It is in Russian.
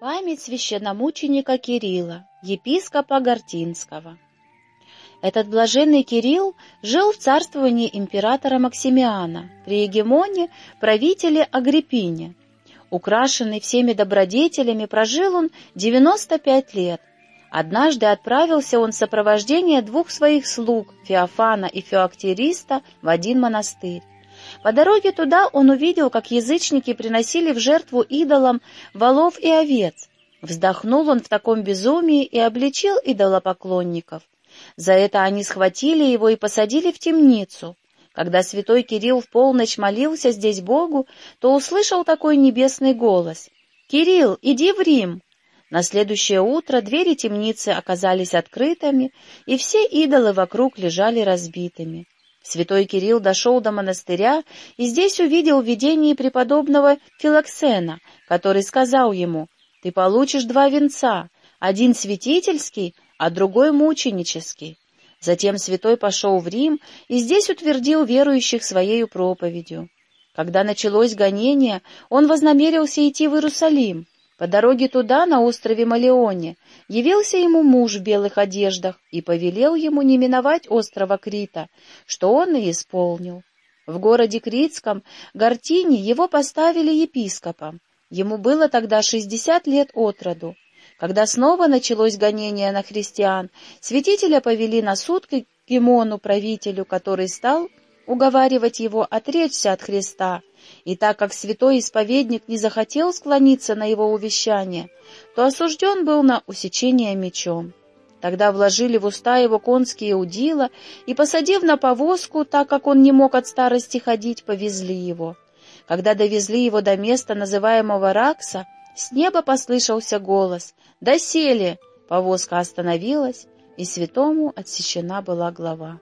Память священномученика Кирилла, епископа Гортинского. Этот блаженный Кирилл жил в царствовании императора Максимиана, при егемоне правителе Агриппине. Украшенный всеми добродетелями, прожил он 95 лет. Однажды отправился он в сопровождение двух своих слуг, Феофана и Феоктириста, в один монастырь. По дороге туда он увидел, как язычники приносили в жертву идолам волов и овец. Вздохнул он в таком безумии и обличил идолопоклонников. За это они схватили его и посадили в темницу. Когда святой Кирилл в полночь молился здесь Богу, то услышал такой небесный голос. «Кирилл, иди в Рим!» На следующее утро двери темницы оказались открытыми, и все идолы вокруг лежали разбитыми. Святой Кирилл дошел до монастыря и здесь увидел видение преподобного Филоксена, который сказал ему, «Ты получишь два венца, один святительский, а другой мученический». Затем святой пошел в Рим и здесь утвердил верующих своею проповедью. Когда началось гонение, он вознамерился идти в Иерусалим, по дороге туда, на острове Малеоне, явился ему муж в белых одеждах и повелел ему не миновать острова Крита, что он и исполнил. В городе Критском, Гортине, его поставили епископом. Ему было тогда шестьдесят лет от роду. Когда снова началось гонение на христиан, святителя повели на суд к Гемону, правителю, который стал уговаривать его отречься от Христа, и так как святой исповедник не захотел склониться на его увещание, то осужден был на усечение мечом. Тогда вложили в уста его конские удила и, посадив на повозку, так как он не мог от старости ходить, повезли его. Когда довезли его до места, называемого Ракса, с неба послышался голос «Досели!» Повозка остановилась, и святому отсечена была глава.